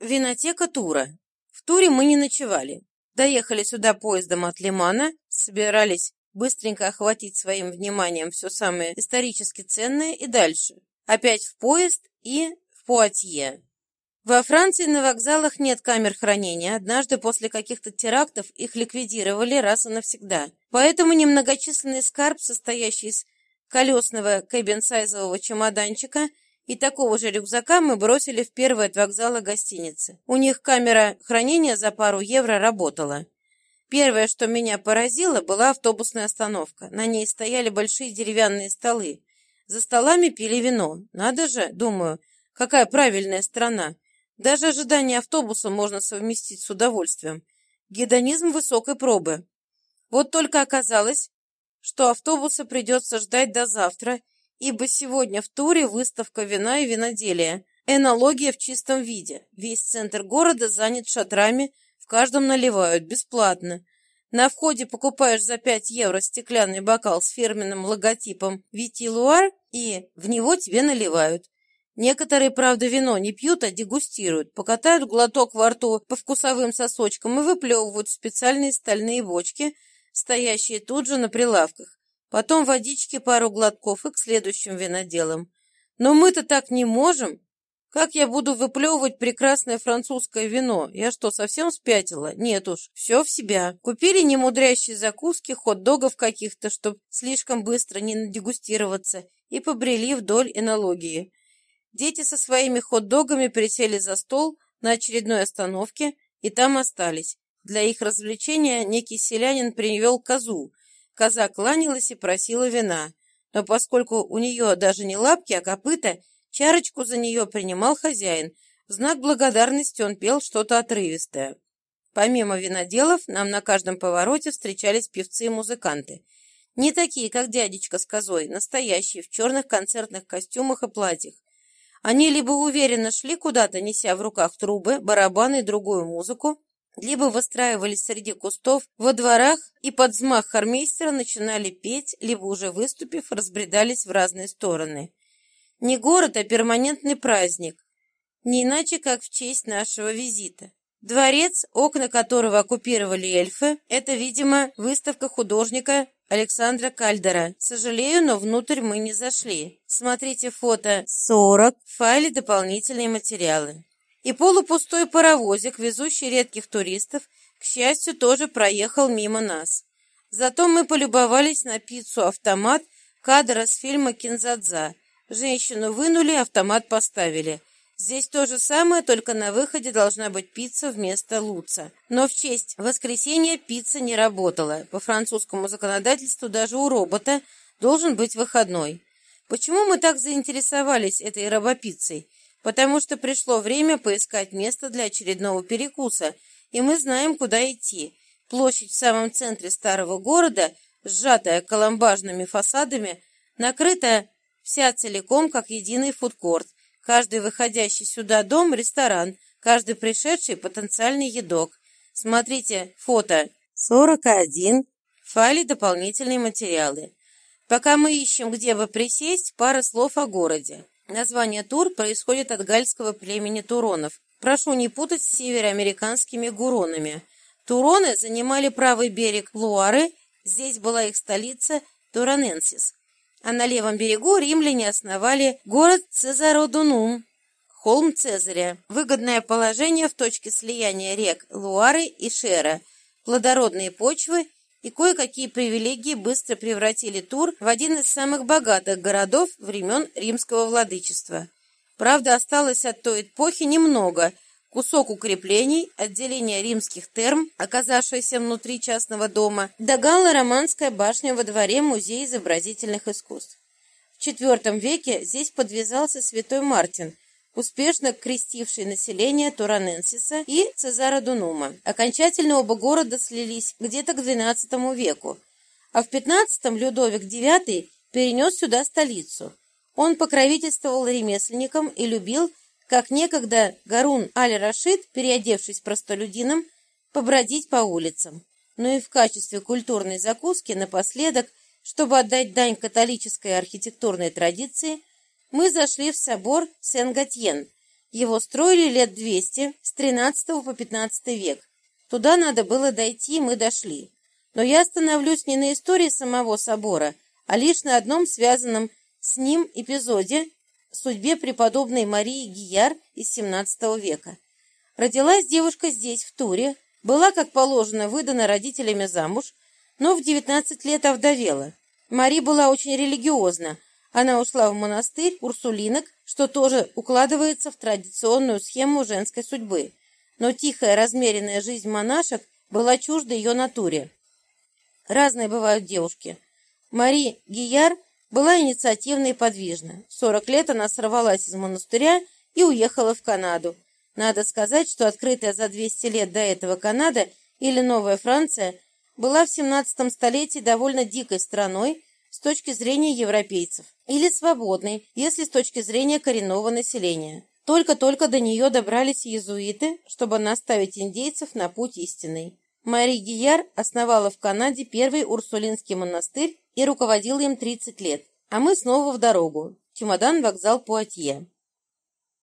Винотека Тура. В Туре мы не ночевали. Доехали сюда поездом от Лимана, собирались быстренько охватить своим вниманием все самое исторически ценное и дальше. Опять в поезд и в Пуатье. Во Франции на вокзалах нет камер хранения. Однажды после каких-то терактов их ликвидировали раз и навсегда. Поэтому немногочисленный скарб, состоящий из колесного кэбинсайзового чемоданчика – и такого же рюкзака мы бросили в первый от вокзала гостиницы. У них камера хранения за пару евро работала. Первое, что меня поразило, была автобусная остановка. На ней стояли большие деревянные столы. За столами пили вино. Надо же, думаю, какая правильная страна. Даже ожидание автобуса можно совместить с удовольствием. Гедонизм высокой пробы. Вот только оказалось, что автобуса придется ждать до завтра, ибо сегодня в туре выставка вина и виноделия. Энология в чистом виде. Весь центр города занят шатрами, в каждом наливают бесплатно. На входе покупаешь за 5 евро стеклянный бокал с фирменным логотипом «Витилуар» и в него тебе наливают. Некоторые, правда, вино не пьют, а дегустируют, покатают глоток во рту по вкусовым сосочкам и выплевывают в специальные стальные бочки, стоящие тут же на прилавках. Потом водички пару глотков и к следующим виноделам. Но мы-то так не можем. Как я буду выплевывать прекрасное французское вино? Я что, совсем спятила? Нет уж, все в себя. Купили немудрящие закуски, хот-догов каких-то, чтоб слишком быстро не надегустироваться, и побрели вдоль энологии. Дети со своими хот-догами присели за стол на очередной остановке и там остались. Для их развлечения некий селянин привел козу, Коза кланялась и просила вина, но поскольку у нее даже не лапки, а копыта, чарочку за нее принимал хозяин. В знак благодарности он пел что-то отрывистое. Помимо виноделов, нам на каждом повороте встречались певцы и музыканты. Не такие, как дядечка с козой, настоящие, в черных концертных костюмах и платьях. Они либо уверенно шли куда-то, неся в руках трубы, барабаны и другую музыку, либо выстраивались среди кустов во дворах и под взмах хормейстера начинали петь, либо уже выступив, разбредались в разные стороны. Не город, а перманентный праздник. Не иначе, как в честь нашего визита. Дворец, окна которого оккупировали эльфы, это, видимо, выставка художника Александра Кальдера. Сожалею, но внутрь мы не зашли. Смотрите фото 40 в файле «Дополнительные материалы». И полупустой паровозик, везущий редких туристов, к счастью, тоже проехал мимо нас. Зато мы полюбовались на пиццу-автомат кадра с фильма «Кинзадза». Женщину вынули, автомат поставили. Здесь то же самое, только на выходе должна быть пицца вместо луца. Но в честь воскресенья пицца не работала. По французскому законодательству даже у робота должен быть выходной. Почему мы так заинтересовались этой робопиццей? Потому что пришло время поискать место для очередного перекуса, и мы знаем, куда идти. Площадь в самом центре старого города, сжатая коломбажными фасадами, накрыта вся целиком, как единый фудкорт. Каждый выходящий сюда дом – ресторан, каждый пришедший – потенциальный едок. Смотрите фото 41, в файле дополнительные материалы. Пока мы ищем, где бы присесть, пара слов о городе. Название Тур происходит от гальского племени Туронов. Прошу не путать с североамериканскими гуронами. Туроны занимали правый берег Луары, здесь была их столица Тураненсис. А на левом берегу римляне основали город Цезародунум, холм Цезаря. Выгодное положение в точке слияния рек Луары и Шера, плодородные почвы и кое-какие привилегии быстро превратили Тур в один из самых богатых городов времен римского владычества. Правда, осталось от той эпохи немного – кусок укреплений, отделение римских терм, оказавшееся внутри частного дома, да галло-романская башня во дворе Музея изобразительных искусств. В IV веке здесь подвязался святой Мартин – успешно крестивший население Тураненсиса и Цезара Дунума. Окончательно оба города слились где-то к XII веку, а в XV Людовик IX перенес сюда столицу. Он покровительствовал ремесленникам и любил, как некогда Гарун Аль-Рашид, переодевшись простолюдином, побродить по улицам. Но и в качестве культурной закуски напоследок, чтобы отдать дань католической архитектурной традиции – мы зашли в собор Сен-Гатьен. Его строили лет 200, с 13 по 15 век. Туда надо было дойти, мы дошли. Но я остановлюсь не на истории самого собора, а лишь на одном связанном с ним эпизоде судьбе преподобной Марии Гияр из XVII века. Родилась девушка здесь, в Туре, была, как положено, выдана родителями замуж, но в 19 лет овдовела. Мари была очень религиозна. Она ушла в монастырь урсулинок, что тоже укладывается в традиционную схему женской судьбы. Но тихая, размеренная жизнь монашек была чужда ее натуре. Разные бывают девушки. Мари Гияр была инициативна и подвижна. В 40 лет она сорвалась из монастыря и уехала в Канаду. Надо сказать, что открытая за 200 лет до этого Канада или Новая Франция была в 17 столетии довольно дикой страной с точки зрения европейцев, или свободной, если с точки зрения коренного населения. Только-только до нее добрались иезуиты, чтобы наставить индейцев на путь истинный. Мари Гияр основала в Канаде первый Урсулинский монастырь и руководила им 30 лет. А мы снова в дорогу. Чемодан, вокзал Пуатье.